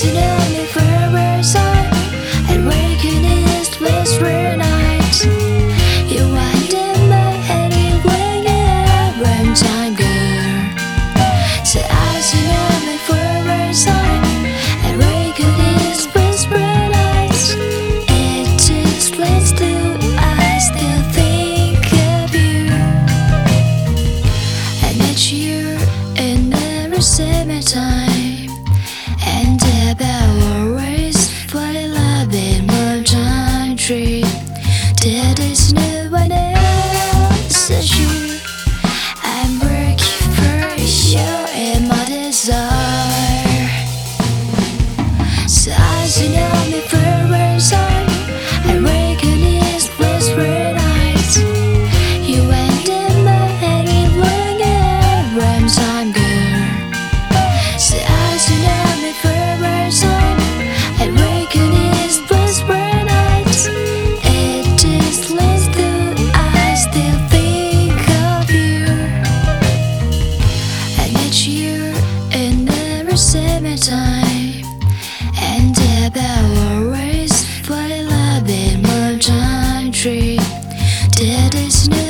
The forever side and wake in this place nights. You wind in my head and it when time girl. So the forever side and wake in this place nights. It just through. I still think of you. I met you in every. And each year and every summertime. And about always fly love in my country That is new